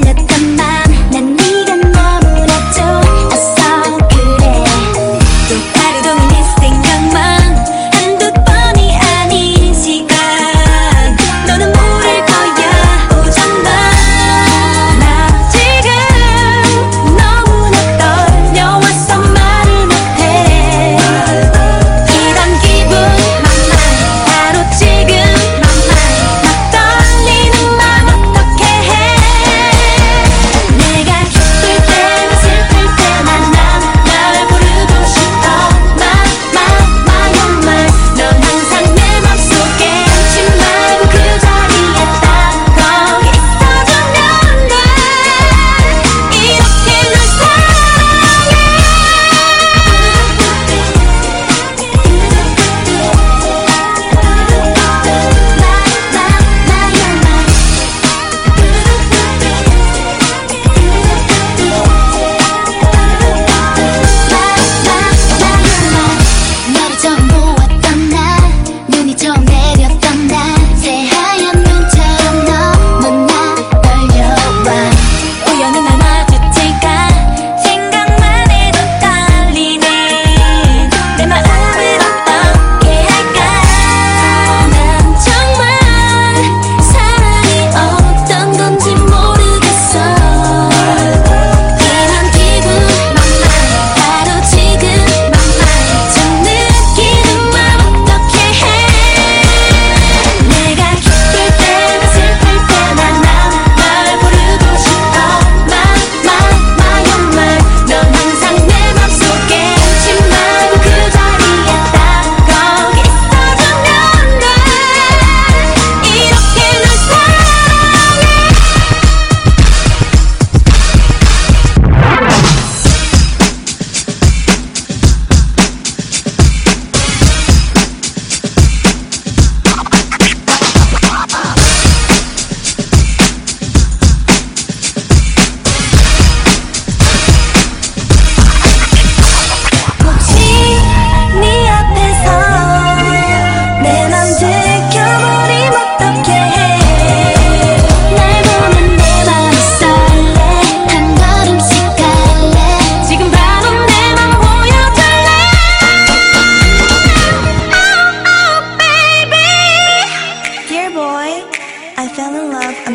날 냈던 맘난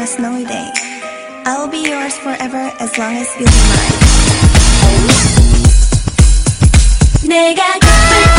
a snowy day. I'll be yours forever as long as you be mine.